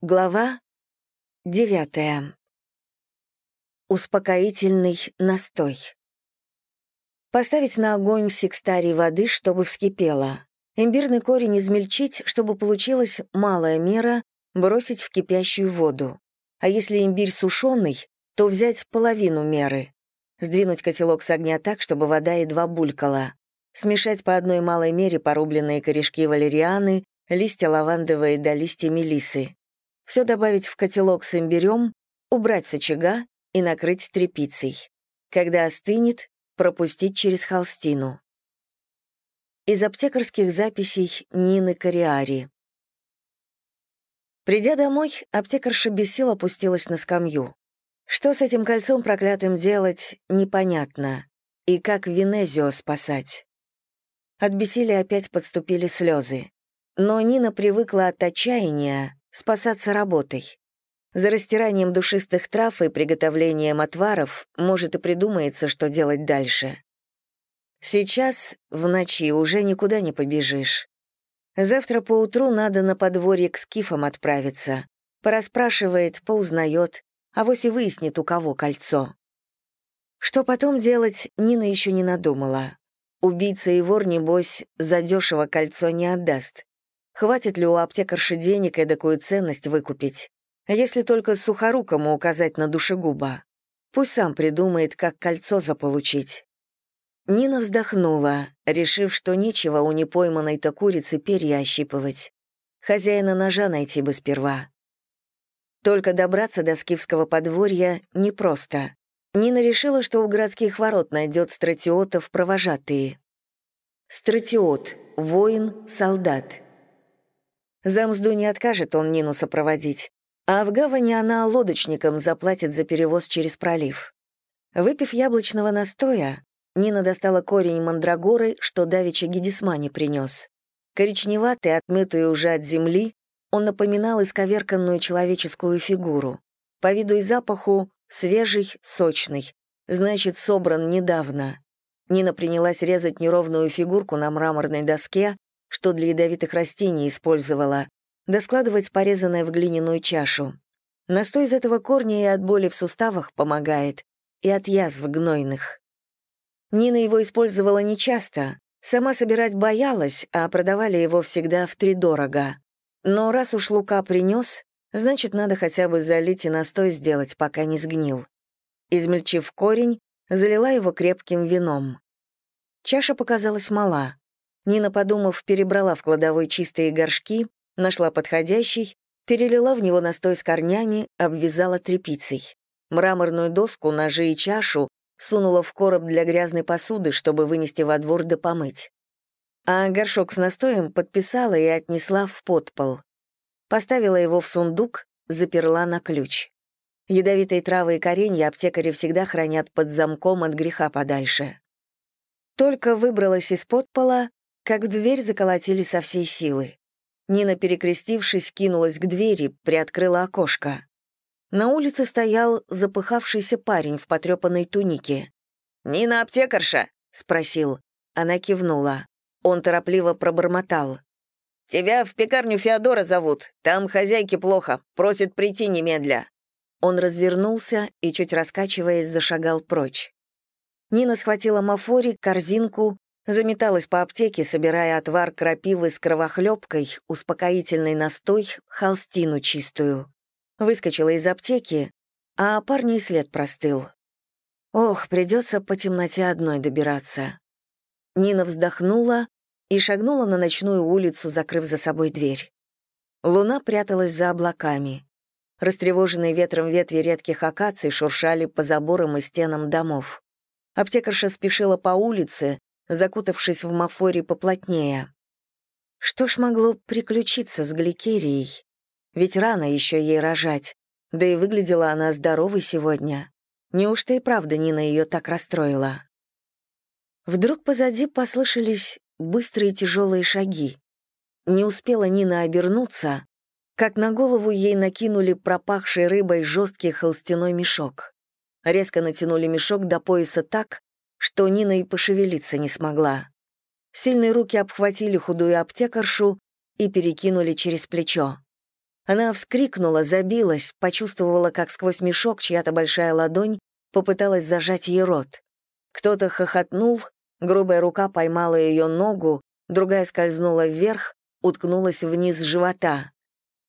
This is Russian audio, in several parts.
Глава девятая. Успокоительный настой. Поставить на огонь секстарий воды, чтобы вскипело. Имбирный корень измельчить, чтобы получилась малая мера, бросить в кипящую воду. А если имбирь сушеный, то взять половину меры. Сдвинуть котелок с огня так, чтобы вода едва булькала. Смешать по одной малой мере порубленные корешки валерианы, листья лавандовой до листья мелисы все добавить в котелок с имбирем, убрать с очага и накрыть тряпицей. Когда остынет, пропустить через холстину. Из аптекарских записей Нины Кориари. Придя домой, аптекарша без сил опустилась на скамью. Что с этим кольцом проклятым делать, непонятно. И как Венезио спасать. От бессилия опять подступили слезы. Но Нина привыкла от отчаяния, спасаться работой. За растиранием душистых трав и приготовлением отваров, может, и придумается, что делать дальше. Сейчас, в ночи, уже никуда не побежишь. Завтра поутру надо на подворье к скифам отправиться. Порасспрашивает, поузнает, а вось и выяснит, у кого кольцо. Что потом делать, Нина еще не надумала. Убийца и вор, небось, задешево кольцо не отдаст. Хватит ли у аптекарши денег эдакую ценность выкупить? Если только сухорукому указать на душегуба. Пусть сам придумает, как кольцо заполучить. Нина вздохнула, решив, что нечего у непойманной-то курицы перья ощипывать. Хозяина ножа найти бы сперва. Только добраться до скифского подворья непросто. Нина решила, что у городских ворот найдет стратиотов провожатые. Стратиот — воин, солдат. За мзду не откажет он Нину сопроводить, а в гавани она лодочникам заплатит за перевоз через пролив. Выпив яблочного настоя, Нина достала корень мандрагоры, что давеча Гедисмани принес. Коричневатый, отмытый уже от земли, он напоминал исковерканную человеческую фигуру. По виду и запаху свежий, сочный, значит, собран недавно. Нина принялась резать неровную фигурку на мраморной доске, что для ядовитых растений использовала, да складывать порезанное в глиняную чашу. Настой из этого корня и от боли в суставах помогает, и от язв гнойных. Нина его использовала нечасто, сама собирать боялась, а продавали его всегда втридорого. Но раз уж Лука принес, значит, надо хотя бы залить и настой сделать, пока не сгнил. Измельчив корень, залила его крепким вином. Чаша показалась мала. Нина, подумав, перебрала в кладовой чистые горшки, нашла подходящий, перелила в него настой с корнями, обвязала тряпицей. Мраморную доску, ножи и чашу сунула в короб для грязной посуды, чтобы вынести во двор да помыть. А горшок с настоем подписала и отнесла в подпол. Поставила его в сундук, заперла на ключ. Ядовитые травы и коренья аптекари всегда хранят под замком от греха подальше. Только выбралась из подпола, как в дверь заколотили со всей силы. Нина, перекрестившись, кинулась к двери, приоткрыла окошко. На улице стоял запыхавшийся парень в потрепанной тунике. «Нина аптекарша?» — спросил. Она кивнула. Он торопливо пробормотал. «Тебя в пекарню Феодора зовут. Там хозяйке плохо. Просит прийти немедля». Он развернулся и, чуть раскачиваясь, зашагал прочь. Нина схватила мафорик, корзинку, Заметалась по аптеке, собирая отвар крапивы с кровохлебкой, успокоительный настой, холстину чистую. Выскочила из аптеки, а парня и след простыл. Ох, придется по темноте одной добираться. Нина вздохнула и шагнула на ночную улицу, закрыв за собой дверь. Луна пряталась за облаками. Растревоженные ветром ветви редких акаций шуршали по заборам и стенам домов. Аптекарша спешила по улице, закутавшись в мафоре поплотнее. Что ж могло приключиться с Гликерией? Ведь рано еще ей рожать, да и выглядела она здоровой сегодня. Неужто и правда Нина ее так расстроила? Вдруг позади послышались быстрые тяжелые шаги. Не успела Нина обернуться, как на голову ей накинули пропахший рыбой жесткий холстяной мешок. Резко натянули мешок до пояса так, что Нина и пошевелиться не смогла. Сильные руки обхватили худую аптекаршу и перекинули через плечо. Она вскрикнула, забилась, почувствовала, как сквозь мешок чья-то большая ладонь попыталась зажать ей рот. Кто-то хохотнул, грубая рука поймала ее ногу, другая скользнула вверх, уткнулась вниз живота.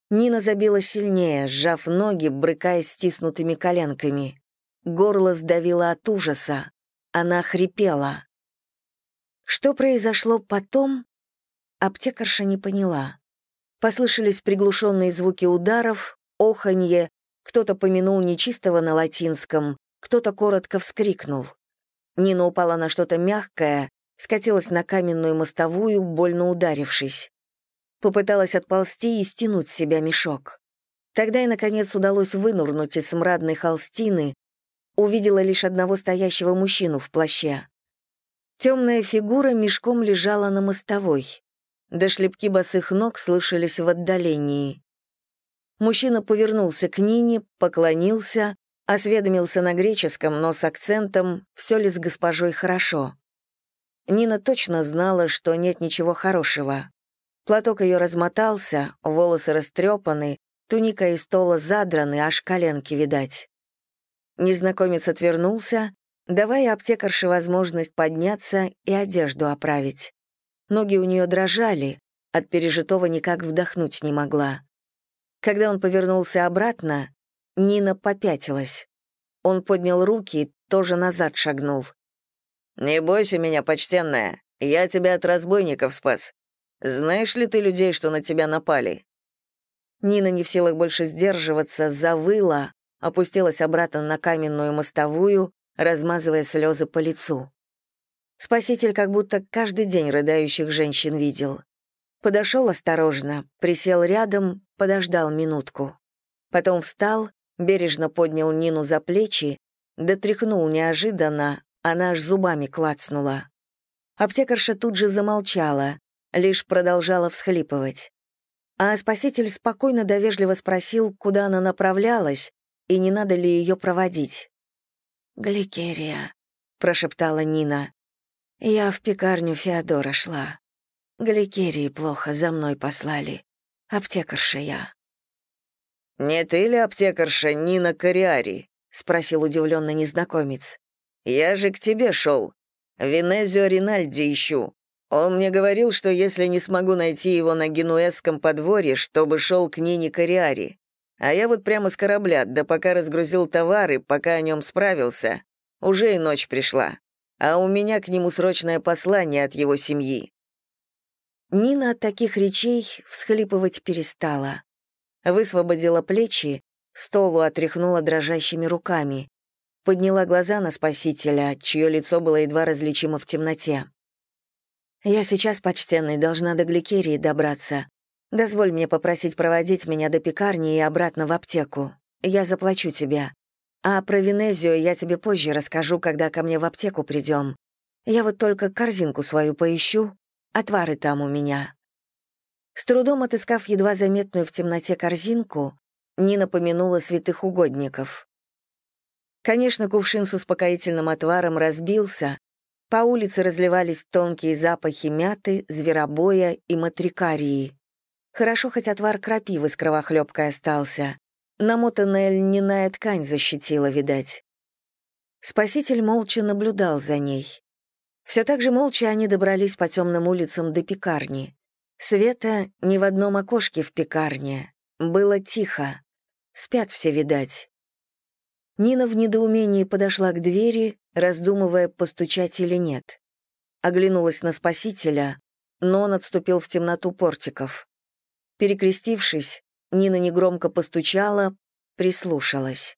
Нина забила сильнее, сжав ноги, брыкаясь стиснутыми коленками. Горло сдавило от ужаса. Она хрипела. Что произошло потом, аптекарша не поняла. Послышались приглушенные звуки ударов, оханье, кто-то помянул нечистого на латинском, кто-то коротко вскрикнул. Нина упала на что-то мягкое, скатилась на каменную мостовую, больно ударившись. Попыталась отползти и стянуть с себя мешок. Тогда и, наконец, удалось вынурнуть из смрадной холстины, увидела лишь одного стоящего мужчину в плаще. Темная фигура мешком лежала на мостовой. До шлепки босых ног слышались в отдалении. Мужчина повернулся к Нине, поклонился, осведомился на греческом, но с акцентом, все ли с госпожой хорошо. Нина точно знала, что нет ничего хорошего. Платок ее размотался, волосы растрепаны, туника и стола задраны, аж коленки видать. Незнакомец отвернулся, давая аптекарше возможность подняться и одежду оправить. Ноги у нее дрожали, от пережитого никак вдохнуть не могла. Когда он повернулся обратно, Нина попятилась. Он поднял руки, тоже назад шагнул. «Не бойся меня, почтенная, я тебя от разбойников спас. Знаешь ли ты людей, что на тебя напали?» Нина, не в силах больше сдерживаться, завыла, опустилась обратно на каменную мостовую, размазывая слезы по лицу. Спаситель как будто каждый день рыдающих женщин видел. Подошел осторожно, присел рядом, подождал минутку. Потом встал, бережно поднял Нину за плечи, дотряхнул неожиданно, она аж зубами клацнула. Аптекарша тут же замолчала, лишь продолжала всхлипывать. А спаситель спокойно довежливо спросил, куда она направлялась и не надо ли ее проводить. «Гликерия», — прошептала Нина. Я в пекарню Феодора шла. Гликерии плохо за мной послали. Аптекарша я. «Не ты ли аптекарша Нина Кориари?» — спросил удивленно незнакомец. «Я же к тебе шел. Венезио Ринальди ищу. Он мне говорил, что если не смогу найти его на генуэзском подворье, чтобы шел к Нине Кориари. А я вот прямо с корабля, да пока разгрузил товары, пока о нем справился, уже и ночь пришла а у меня к нему срочное послание от его семьи». Нина от таких речей всхлипывать перестала. Высвободила плечи, столу отряхнула дрожащими руками, подняла глаза на спасителя, чье лицо было едва различимо в темноте. «Я сейчас, почтенный, должна до Гликерии добраться. Дозволь мне попросить проводить меня до пекарни и обратно в аптеку. Я заплачу тебе. А про Венезию я тебе позже расскажу, когда ко мне в аптеку придем. Я вот только корзинку свою поищу, отвары там у меня». С трудом отыскав едва заметную в темноте корзинку, Нина помянула святых угодников. Конечно, кувшин с успокоительным отваром разбился, по улице разливались тонкие запахи мяты, зверобоя и матрикарии. Хорошо, хоть отвар крапивы с кровохлебкой остался. Намотанная льняная ткань защитила, видать. Спаситель молча наблюдал за ней. Все так же молча они добрались по темным улицам до пекарни. Света ни в одном окошке в пекарне. Было тихо. Спят все, видать. Нина в недоумении подошла к двери, раздумывая, постучать или нет. Оглянулась на спасителя, но он отступил в темноту портиков. Перекрестившись, Нина негромко постучала, прислушалась.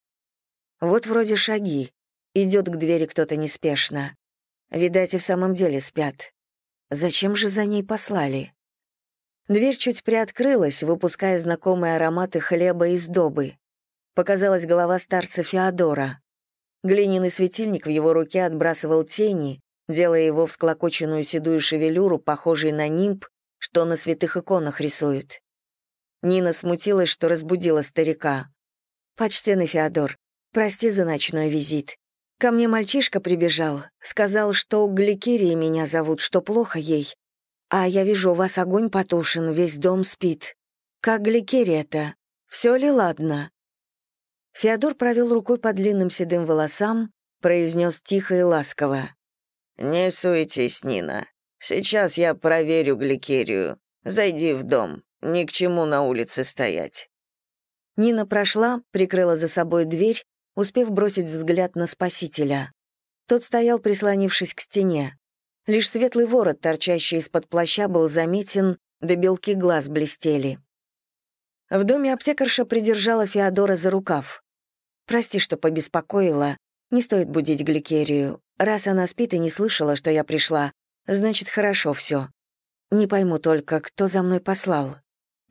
Вот вроде шаги. Идет к двери кто-то неспешно. Видать, и в самом деле спят. Зачем же за ней послали? Дверь чуть приоткрылась, выпуская знакомые ароматы хлеба и сдобы. Показалась голова старца Феодора. Глиняный светильник в его руке отбрасывал тени, делая его всклокоченную седую шевелюру, похожей на нимб, что на святых иконах рисуют. Нина смутилась, что разбудила старика. «Почтенный Феодор, прости за ночной визит. Ко мне мальчишка прибежал, сказал, что Гликерия меня зовут, что плохо ей. А я вижу, у вас огонь потушен, весь дом спит. Как Гликерия-то? Все ли ладно?» Феодор провел рукой по длинным седым волосам, произнес тихо и ласково. «Не суетись, Нина. Сейчас я проверю гликерию. Зайди в дом. Ни к чему на улице стоять». Нина прошла, прикрыла за собой дверь, успев бросить взгляд на спасителя. Тот стоял, прислонившись к стене. Лишь светлый ворот, торчащий из-под плаща, был заметен, да белки глаз блестели. В доме аптекарша придержала Феодора за рукав. «Прости, что побеспокоила. Не стоит будить Гликерию. Раз она спит и не слышала, что я пришла, значит, хорошо все. Не пойму только, кто за мной послал.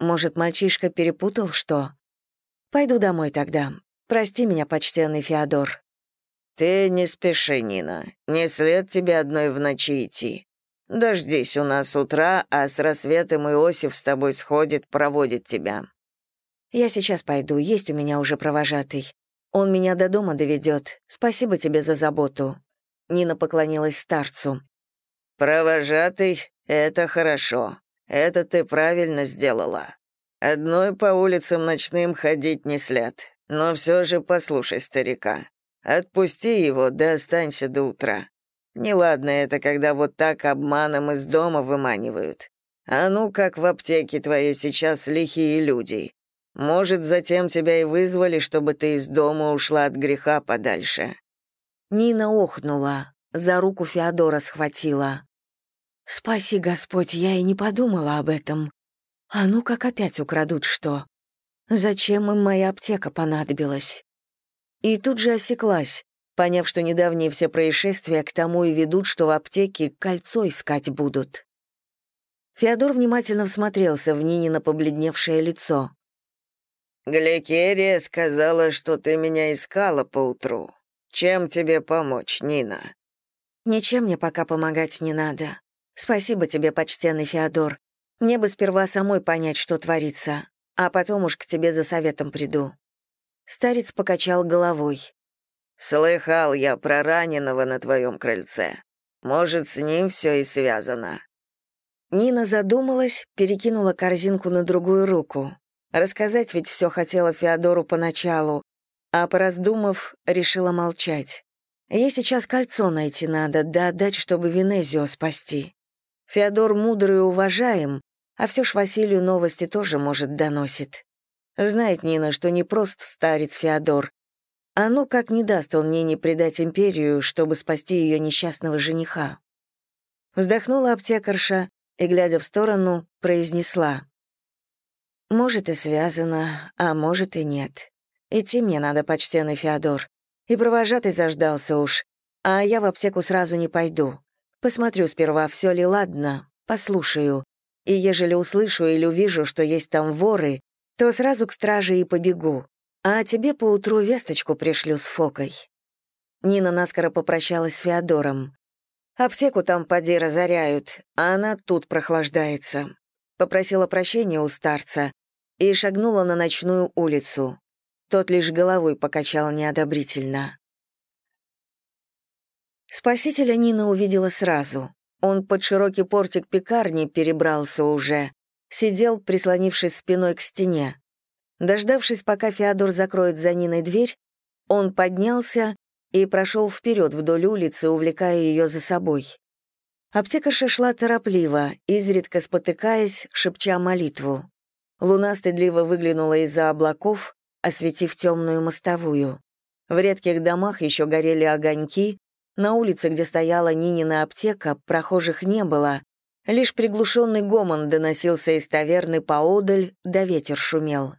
Может, мальчишка перепутал что? Пойду домой тогда. Прости меня, почтенный Феодор». «Ты не спеши, Нина. Не след тебе одной в ночи идти. Дождись у нас утра, а с рассветом Иосиф с тобой сходит, проводит тебя. Я сейчас пойду, есть у меня уже провожатый. Он меня до дома доведет. Спасибо тебе за заботу». Нина поклонилась старцу. «Провожатый — это хорошо. Это ты правильно сделала. Одной по улицам ночным ходить не след. Но все же послушай старика. Отпусти его, да останься до утра. Неладно это, когда вот так обманом из дома выманивают. А ну, как в аптеке твоей сейчас лихие люди. Может, затем тебя и вызвали, чтобы ты из дома ушла от греха подальше». Нина охнула, за руку Феодора схватила. «Спаси, Господь, я и не подумала об этом. А ну как опять украдут что? Зачем им моя аптека понадобилась?» И тут же осеклась, поняв, что недавние все происшествия к тому и ведут, что в аптеке кольцо искать будут. Феодор внимательно всмотрелся в Нинино побледневшее лицо. «Гликерия сказала, что ты меня искала поутру. Чем тебе помочь, Нина?» «Ничем мне пока помогать не надо. Спасибо тебе, почтенный Феодор. Мне бы сперва самой понять, что творится, а потом уж к тебе за советом приду». Старец покачал головой. «Слыхал я про раненого на твоем крыльце. Может, с ним все и связано». Нина задумалась, перекинула корзинку на другую руку. Рассказать ведь все хотела Феодору поначалу, а пораздумав, решила молчать. Ей сейчас кольцо найти надо, да отдать, чтобы Венезио спасти. Феодор мудрый и уважаем, а все ж Василию новости тоже, может, доносит. Знает Нина, что не прост старец Феодор. А ну как не даст он Нине предать империю, чтобы спасти ее несчастного жениха. Вздохнула аптекарша и, глядя в сторону, произнесла. Может, и связано, а может и нет. Идти мне надо, почтенный Феодор. И провожатый заждался уж. А я в аптеку сразу не пойду. Посмотрю сперва, все ли ладно, послушаю. И ежели услышу или увижу, что есть там воры, то сразу к страже и побегу. А тебе поутру весточку пришлю с Фокой». Нина наскоро попрощалась с Феодором. «Аптеку там поди разоряют, а она тут прохлаждается». Попросила прощения у старца, и шагнула на ночную улицу. Тот лишь головой покачал неодобрительно. Спасителя Нина увидела сразу. Он под широкий портик пекарни перебрался уже, сидел, прислонившись спиной к стене. Дождавшись, пока Феодор закроет за Ниной дверь, он поднялся и прошел вперед вдоль улицы, увлекая ее за собой. Аптекарша шла торопливо, изредка спотыкаясь, шепча молитву. Луна стыдливо выглянула из-за облаков, осветив темную мостовую. В редких домах еще горели огоньки, на улице, где стояла Нинина аптека, прохожих не было, лишь приглушенный гомон доносился из таверны поодаль, да ветер шумел.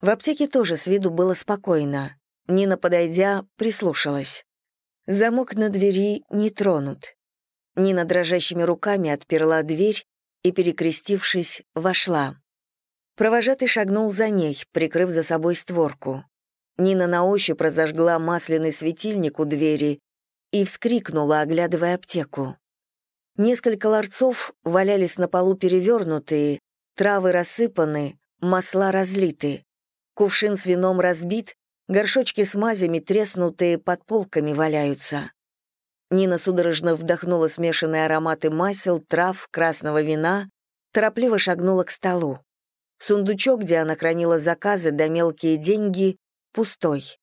В аптеке тоже с виду было спокойно. Нина, подойдя, прислушалась. Замок на двери не тронут. Нина дрожащими руками отперла дверь и, перекрестившись, вошла. Провожатый шагнул за ней, прикрыв за собой створку. Нина на ощупь разожгла масляный светильник у двери и вскрикнула, оглядывая аптеку. Несколько ларцов валялись на полу перевернутые, травы рассыпаны, масла разлиты. Кувшин с вином разбит, горшочки с мазями треснутые под полками валяются. Нина судорожно вдохнула смешанные ароматы масел, трав, красного вина, торопливо шагнула к столу. Сундучок, где она хранила заказы да мелкие деньги, пустой.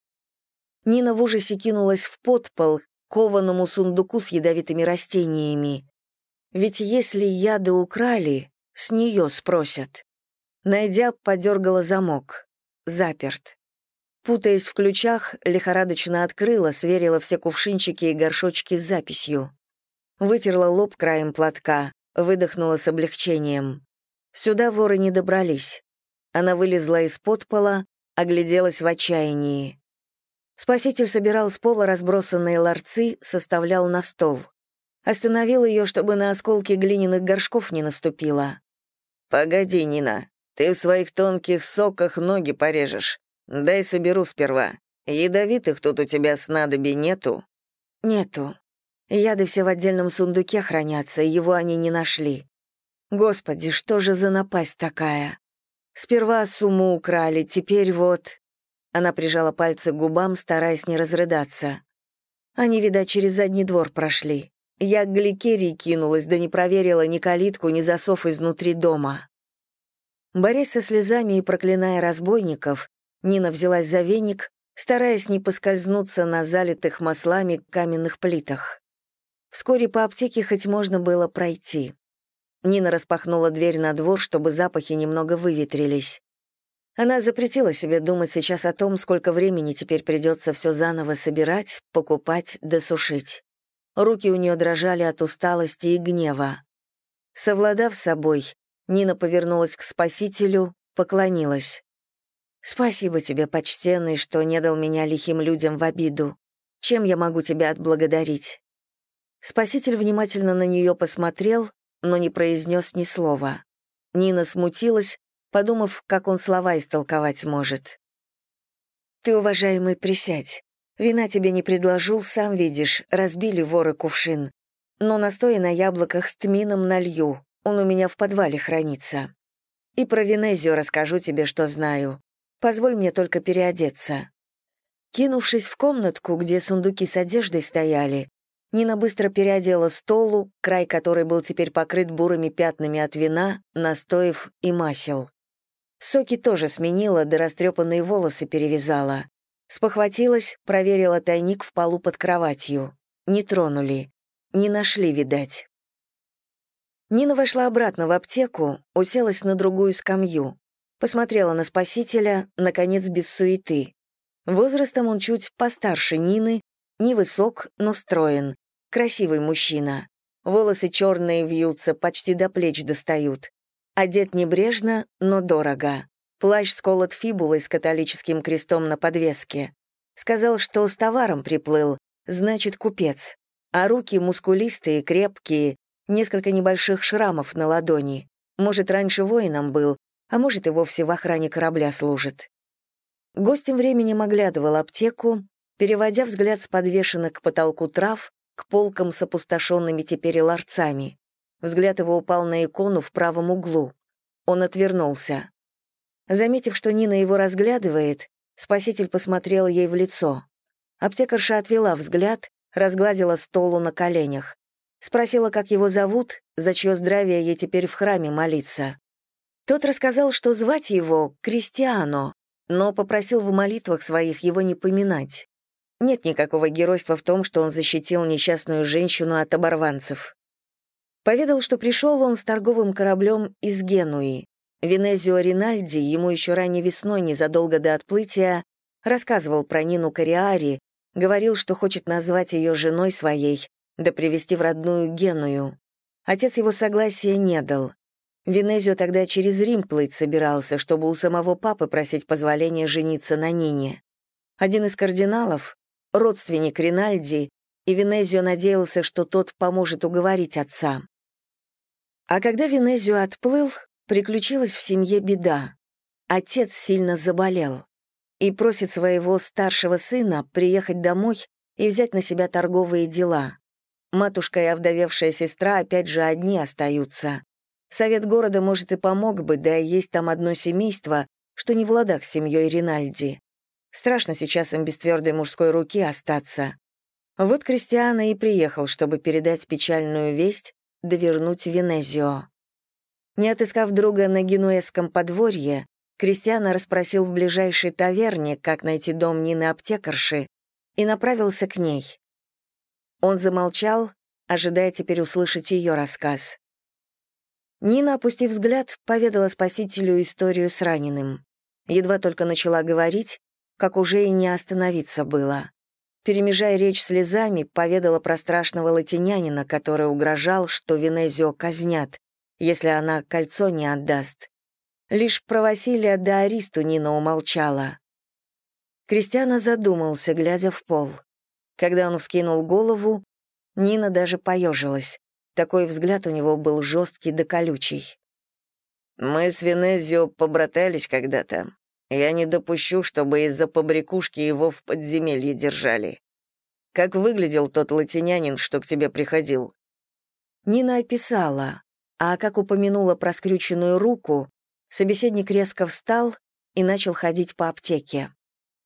Нина в ужасе кинулась в подпол, кованому сундуку с ядовитыми растениями. Ведь если яды украли, с нее спросят. Найдя, подергала замок. Заперт. Путаясь в ключах, лихорадочно открыла, сверила все кувшинчики и горшочки с записью. Вытерла лоб краем платка, выдохнула с облегчением. Сюда воры не добрались. Она вылезла из-под пола, огляделась в отчаянии. Спаситель собирал с пола разбросанные ларцы, составлял на стол. Остановил ее, чтобы на осколки глиняных горшков не наступила. «Погоди, Нина, ты в своих тонких соках ноги порежешь. Дай соберу сперва. Ядовитых тут у тебя снадобий нету?» «Нету. Яды все в отдельном сундуке хранятся, его они не нашли. Господи, что же за напасть такая? Сперва сумму украли, теперь вот...» Она прижала пальцы к губам, стараясь не разрыдаться. Они, видать, через задний двор прошли. Я к гликерии кинулась, да не проверила ни калитку, ни засов изнутри дома. Борясь со слезами и проклиная разбойников, Нина взялась за веник, стараясь не поскользнуться на залитых маслами каменных плитах. Вскоре по аптеке хоть можно было пройти. Нина распахнула дверь на двор, чтобы запахи немного выветрились. Она запретила себе думать сейчас о том, сколько времени теперь придется все заново собирать, покупать, досушить. Руки у нее дрожали от усталости и гнева. Совладав с собой, Нина повернулась к спасителю, поклонилась. «Спасибо тебе, почтенный, что не дал меня лихим людям в обиду. Чем я могу тебя отблагодарить?» Спаситель внимательно на нее посмотрел, но не произнес ни слова. Нина смутилась, подумав, как он слова истолковать может. «Ты, уважаемый, присядь. Вина тебе не предложу, сам видишь, разбили воры кувшин. Но настоя на яблоках с тмином налью, он у меня в подвале хранится. И про Венезию расскажу тебе, что знаю. Позволь мне только переодеться». Кинувшись в комнатку, где сундуки с одеждой стояли, Нина быстро переодела столу, край которой был теперь покрыт бурыми пятнами от вина, настоев и масел. Соки тоже сменила, да растрепанные волосы перевязала. Спохватилась, проверила тайник в полу под кроватью. Не тронули. Не нашли, видать. Нина вошла обратно в аптеку, уселась на другую скамью. Посмотрела на спасителя, наконец, без суеты. Возрастом он чуть постарше Нины, невысок, но строен. Красивый мужчина. Волосы черные вьются, почти до плеч достают. Одет небрежно, но дорого. Плащ сколот фибулой с католическим крестом на подвеске. Сказал, что с товаром приплыл, значит, купец. А руки мускулистые, крепкие, несколько небольших шрамов на ладони. Может, раньше воином был, а может, и вовсе в охране корабля служит. Гость тем временем оглядывал аптеку, переводя взгляд с подвешенных к потолку трав к полкам с опустошенными теперь ларцами. Взгляд его упал на икону в правом углу. Он отвернулся. Заметив, что Нина его разглядывает, спаситель посмотрел ей в лицо. Аптекарша отвела взгляд, разгладила столу на коленях. Спросила, как его зовут, за чье здравие ей теперь в храме молиться. Тот рассказал, что звать его Кристиано, но попросил в молитвах своих его не поминать. Нет никакого геройства в том, что он защитил несчастную женщину от оборванцев. Поведал, что пришел он с торговым кораблем из Генуи. Венезио Ринальди ему еще ранней весной, незадолго до отплытия, рассказывал про Нину Кориари, говорил, что хочет назвать ее женой своей, да привести в родную Геную. Отец его согласия не дал. Венезио тогда через Рим плыть собирался, чтобы у самого папы просить позволения жениться на Нине. Один из кардиналов, родственник Ринальди, и Венезио надеялся, что тот поможет уговорить отца. А когда Венезио отплыл, приключилась в семье беда. Отец сильно заболел и просит своего старшего сына приехать домой и взять на себя торговые дела. Матушка и овдовевшая сестра опять же одни остаются. Совет города, может, и помог бы, да и есть там одно семейство, что не в ладах с семьей Ринальди. Страшно сейчас им без твердой мужской руки остаться. Вот Кристиана и приехал, чтобы передать печальную весть, да вернуть Венезио. Не отыскав друга на генуэзском подворье, Кристиана расспросил в ближайшей таверне, как найти дом Нины-аптекарши, и направился к ней. Он замолчал, ожидая теперь услышать ее рассказ. Нина, опустив взгляд, поведала спасителю историю с раненым. Едва только начала говорить, как уже и не остановиться было. Перемежая речь слезами, поведала про страшного латинянина, который угрожал, что Венезио казнят, если она кольцо не отдаст. Лишь про Василия да Аристу Нина умолчала. Кристиана задумался, глядя в пол. Когда он вскинул голову, Нина даже поежилась. Такой взгляд у него был жесткий да колючий. «Мы с Венезио побратались когда-то. Я не допущу, чтобы из-за побрякушки его в подземелье держали. Как выглядел тот латинянин, что к тебе приходил?» Нина описала, а как упомянула про скрюченную руку, собеседник резко встал и начал ходить по аптеке.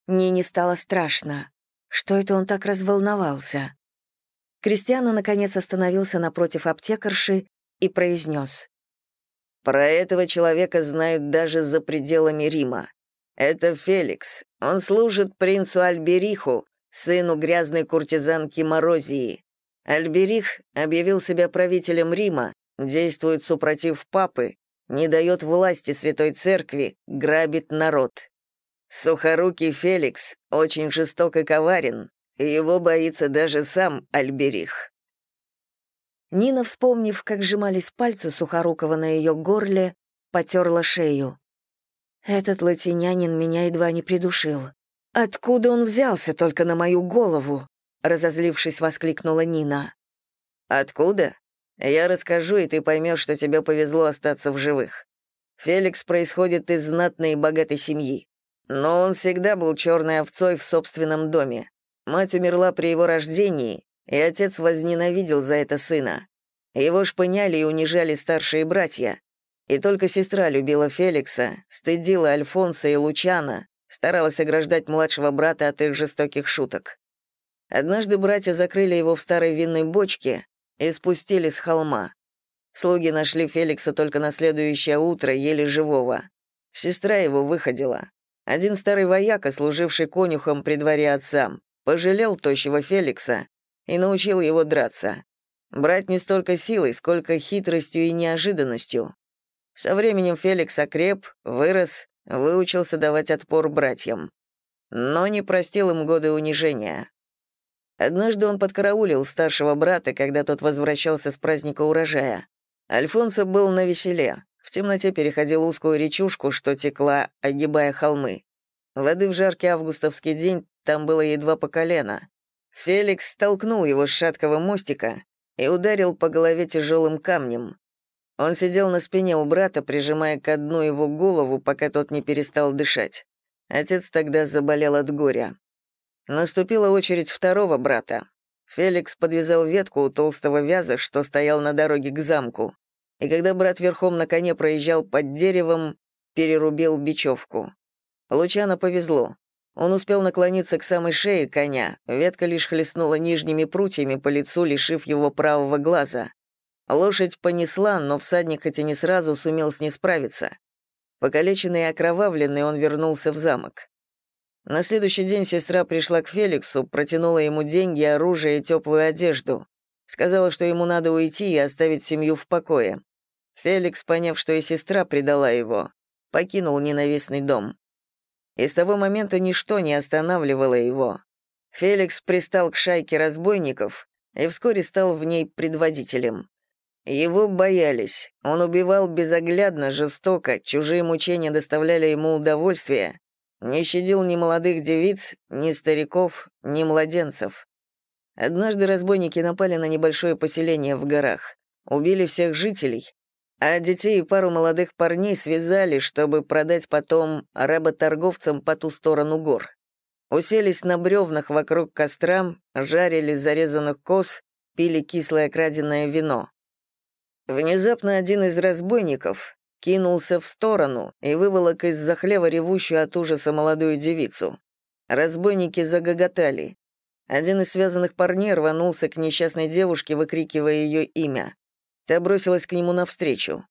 Нине стало страшно. Что это он так разволновался? Кристиана, наконец, остановился напротив аптекарши и произнес. «Про этого человека знают даже за пределами Рима. Это Феликс. Он служит принцу Альбериху, сыну грязной куртизанки Морозии. Альберих объявил себя правителем Рима, действует супротив папы, не дает власти Святой Церкви, грабит народ. Сухорукий Феликс очень жесток и коварен, и его боится даже сам Альберих. Нина, вспомнив, как сжимались пальцы Сухорукова на ее горле, потерла шею. «Этот латинянин меня едва не придушил. Откуда он взялся только на мою голову?» разозлившись, воскликнула Нина. «Откуда? Я расскажу, и ты поймешь, что тебе повезло остаться в живых. Феликс происходит из знатной и богатой семьи. Но он всегда был черной овцой в собственном доме. Мать умерла при его рождении, и отец возненавидел за это сына. Его шпыняли и унижали старшие братья. И только сестра любила Феликса, стыдила Альфонса и Лучана, старалась ограждать младшего брата от их жестоких шуток. Однажды братья закрыли его в старой винной бочке и спустили с холма. Слуги нашли Феликса только на следующее утро, еле живого. Сестра его выходила. Один старый вояка, служивший конюхом при дворе отца, пожалел тощего Феликса и научил его драться. Брать не столько силой, сколько хитростью и неожиданностью. Со временем Феликс окреп, вырос, выучился давать отпор братьям. Но не простил им годы унижения. Однажды он подкараулил старшего брата, когда тот возвращался с праздника урожая. Альфонсо был на веселе. В темноте переходил узкую речушку, что текла, огибая холмы. Воды в жаркий августовский день там было едва по колено. Феликс столкнул его с шаткого мостика и ударил по голове тяжелым камнем. Он сидел на спине у брата, прижимая к дну его голову, пока тот не перестал дышать. Отец тогда заболел от горя. Наступила очередь второго брата. Феликс подвязал ветку у толстого вяза, что стоял на дороге к замку и когда брат верхом на коне проезжал под деревом, перерубил бечевку. Лучано повезло. Он успел наклониться к самой шее коня, ветка лишь хлестнула нижними прутьями по лицу, лишив его правого глаза. Лошадь понесла, но всадник хоть и не сразу сумел с ней справиться. Покалеченный и окровавленный он вернулся в замок. На следующий день сестра пришла к Феликсу, протянула ему деньги, оружие и теплую одежду. Сказала, что ему надо уйти и оставить семью в покое. Феликс, поняв, что и сестра предала его, покинул ненавистный дом. И с того момента ничто не останавливало его. Феликс пристал к шайке разбойников и вскоре стал в ней предводителем. Его боялись, он убивал безоглядно, жестоко, чужие мучения доставляли ему удовольствие, не щадил ни молодых девиц, ни стариков, ни младенцев. Однажды разбойники напали на небольшое поселение в горах, убили всех жителей, а детей и пару молодых парней связали, чтобы продать потом работорговцам по ту сторону гор. Уселись на бревнах вокруг костра, жарили зарезанных коз, пили кислое краденое вино. Внезапно один из разбойников кинулся в сторону и выволок из-за хлева ревущую от ужаса молодую девицу. Разбойники загоготали. Один из связанных парней рванулся к несчастной девушке, выкрикивая ее имя. Та бросилась к нему навстречу.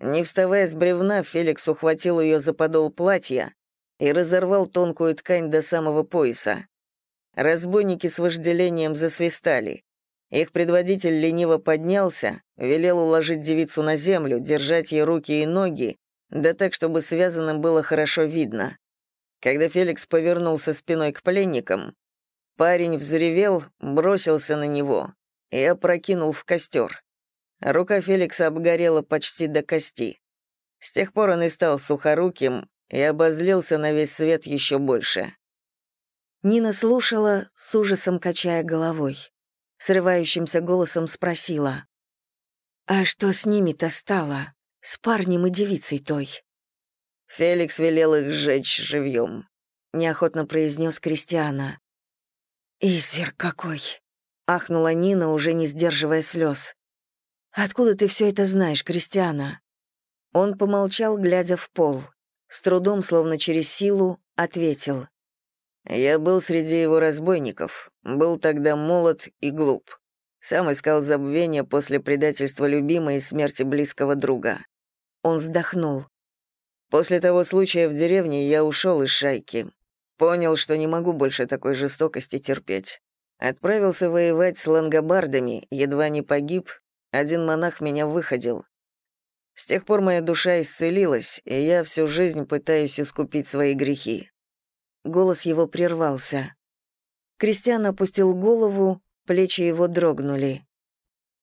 Не вставая с бревна, Феликс ухватил ее за подол платья и разорвал тонкую ткань до самого пояса. Разбойники с вожделением засвистали. Их предводитель лениво поднялся, велел уложить девицу на землю, держать ей руки и ноги, да так, чтобы связанным было хорошо видно. Когда Феликс повернулся спиной к пленникам, парень взревел, бросился на него и опрокинул в костер. Рука Феликса обгорела почти до кости. С тех пор он и стал сухоруким и обозлился на весь свет еще больше. Нина слушала, с ужасом качая головой. Срывающимся голосом спросила. «А что с ними-то стало? С парнем и девицей той?» Феликс велел их сжечь живьем, неохотно произнес Кристиана. «Изверг какой!» — ахнула Нина, уже не сдерживая слез. «Откуда ты все это знаешь, Кристиана?» Он помолчал, глядя в пол. С трудом, словно через силу, ответил. Я был среди его разбойников, был тогда молод и глуп. Сам искал забвения после предательства любимой и смерти близкого друга. Он вздохнул. После того случая в деревне я ушел из шайки. Понял, что не могу больше такой жестокости терпеть. Отправился воевать с лангобардами, едва не погиб, один монах меня выходил. С тех пор моя душа исцелилась, и я всю жизнь пытаюсь искупить свои грехи. Голос его прервался. Кристиан опустил голову, плечи его дрогнули.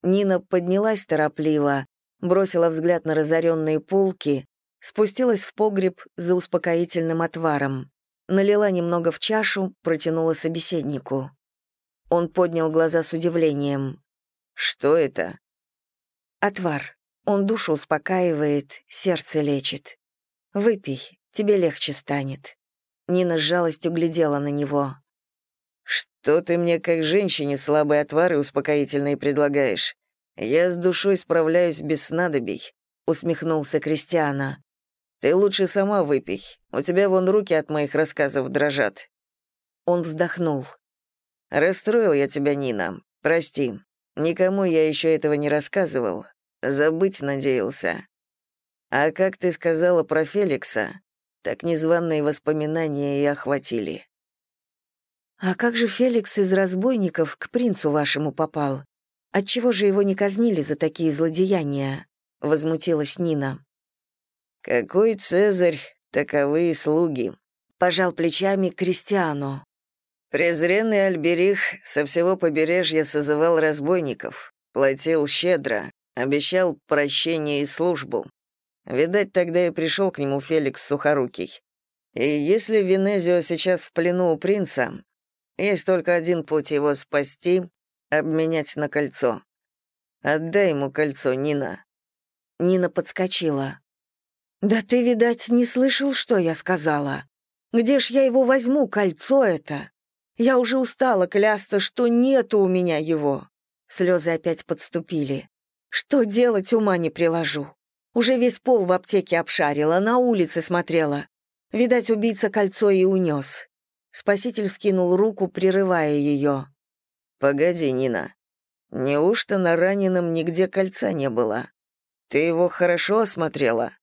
Нина поднялась торопливо, бросила взгляд на разоренные полки, спустилась в погреб за успокоительным отваром, налила немного в чашу, протянула собеседнику. Он поднял глаза с удивлением. «Что это?» «Отвар. Он душу успокаивает, сердце лечит. Выпей, тебе легче станет». Нина с жалостью глядела на него. «Что ты мне, как женщине, слабые отвары успокоительные предлагаешь? Я с душой справляюсь без снадобий», — усмехнулся Кристиана. «Ты лучше сама выпей. У тебя вон руки от моих рассказов дрожат». Он вздохнул. «Расстроил я тебя, Нина. Прости. Никому я еще этого не рассказывал. Забыть надеялся. А как ты сказала про Феликса, так незваные воспоминания и охватили. «А как же Феликс из разбойников к принцу вашему попал? Отчего же его не казнили за такие злодеяния?» — возмутилась Нина. «Какой Цезарь, таковые слуги», — пожал плечами Кристиану. Презренный Альберих со всего побережья созывал разбойников, платил щедро, обещал прощение и службу. Видать, тогда и пришел к нему Феликс Сухорукий. И если Венезио сейчас в плену у принца, есть только один путь его спасти — обменять на кольцо. Отдай ему кольцо, Нина». Нина подскочила. «Да ты, видать, не слышал, что я сказала. Где ж я его возьму, кольцо это? Я уже устала клясться, что нету у меня его». Слезы опять подступили. «Что делать, ума не приложу. Уже весь пол в аптеке обшарила, на улице смотрела. Видать, убийца кольцо и унес. Спаситель скинул руку, прерывая ее. «Погоди, Нина. Неужто на раненом нигде кольца не было? Ты его хорошо осмотрела?»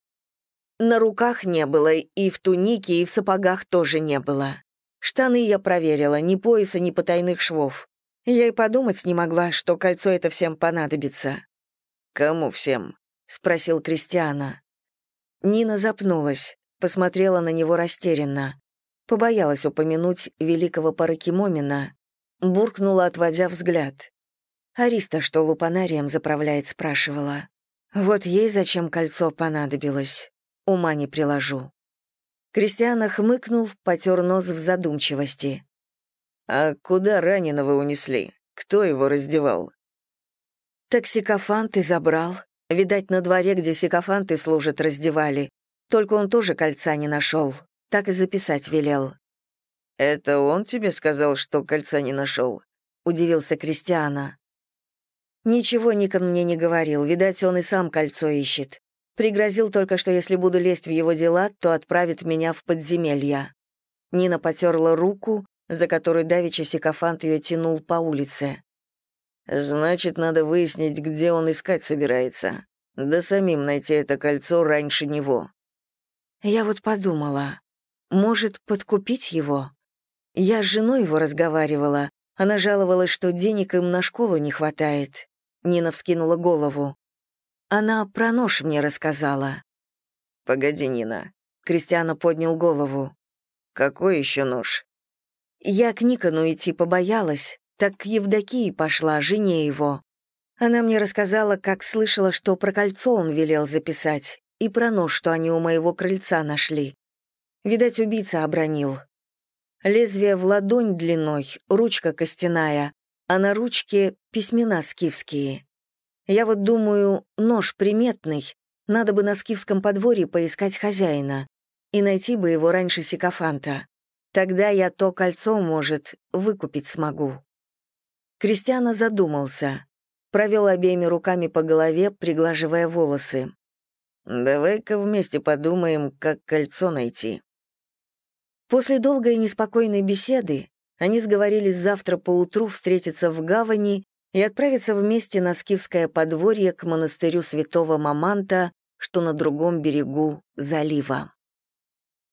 На руках не было, и в тунике, и в сапогах тоже не было. Штаны я проверила, ни пояса, ни потайных швов. Я и подумать не могла, что кольцо это всем понадобится. «Кому всем?» — спросил Кристиана. Нина запнулась, посмотрела на него растерянно. Побоялась упомянуть великого Паракимомина, буркнула, отводя взгляд. Ариста, что лупанарием заправляет, спрашивала. Вот ей зачем кольцо понадобилось. Ума не приложу. Кристиана хмыкнул, потер нос в задумчивости. «А куда раненого унесли? Кто его раздевал?» «Токсикофант и забрал», Видать, на дворе, где сикофанты служат, раздевали. Только он тоже кольца не нашел. Так и записать велел. «Это он тебе сказал, что кольца не нашел?» — удивился Кристиана. «Ничего Никон мне не говорил. Видать, он и сам кольцо ищет. Пригрозил только, что если буду лезть в его дела, то отправит меня в подземелья». Нина потерла руку, за которой давеча сикофант ее тянул по улице. Значит, надо выяснить, где он искать собирается. да самим найти это кольцо раньше него. Я вот подумала, может, подкупить его? Я с женой его разговаривала. Она жаловалась, что денег им на школу не хватает. Нина вскинула голову. Она про нож мне рассказала. «Погоди, Нина». Кристиана поднял голову. «Какой еще нож?» Я к Никону идти побоялась, так к Евдокии пошла, жене его. Она мне рассказала, как слышала, что про кольцо он велел записать, и про нож, что они у моего крыльца нашли. Видать, убийца обронил. Лезвие в ладонь длиной, ручка костяная, а на ручке письмена скифские. Я вот думаю, нож приметный, надо бы на скифском подворье поискать хозяина и найти бы его раньше сикофанта. Тогда я то кольцо, может, выкупить смогу. Кристиана задумался, провел обеими руками по голове, приглаживая волосы. «Давай-ка вместе подумаем, как кольцо найти». После долгой и неспокойной беседы они сговорились завтра поутру встретиться в гавани и отправиться вместе на скифское подворье к монастырю святого Маманта, что на другом берегу залива.